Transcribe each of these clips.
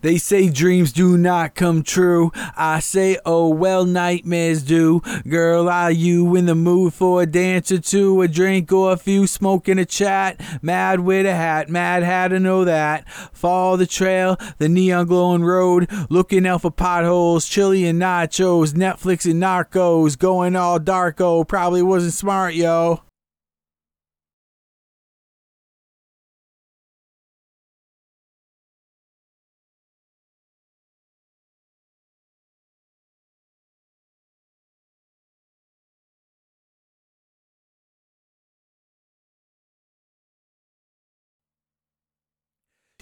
They say dreams do not come true. I say, oh well, nightmares do. Girl, are you in the mood for a dance or two, a drink or a few, smoking a chat? Mad with a hat, mad how to know that. Follow the trail, the neon glowing road, looking out for potholes, chili and nachos, Netflix and narcos, going all darko. Oh, probably wasn't smart, yo.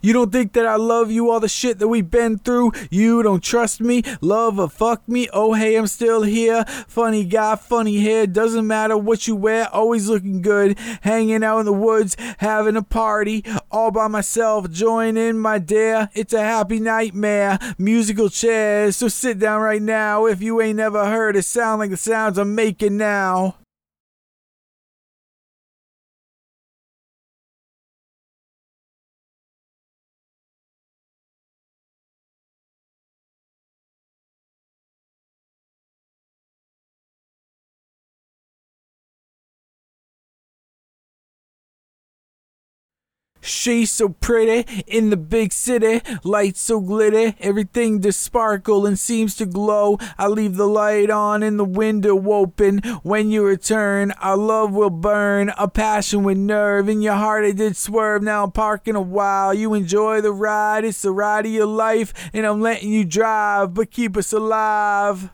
You don't think that I love you, all the shit that we've been through? You don't trust me, love or fuck me? Oh, hey, I'm still here. Funny guy, funny hair, doesn't matter what you wear, always looking good. Hanging out in the woods, having a party, all by myself. Join in, my dear, it's a happy nightmare. Musical chairs, so sit down right now if you ain't never heard it sound like the sounds I'm making now. She's so pretty in the big city, lights so glitter, everything does sparkle and seems to glow. I leave the light on and the window open. When you return, our love will burn, a passion with nerve. In your heart, I did swerve. Now I'm parking a while. You enjoy the ride, it's the ride of your life, and I'm letting you drive, but keep us alive.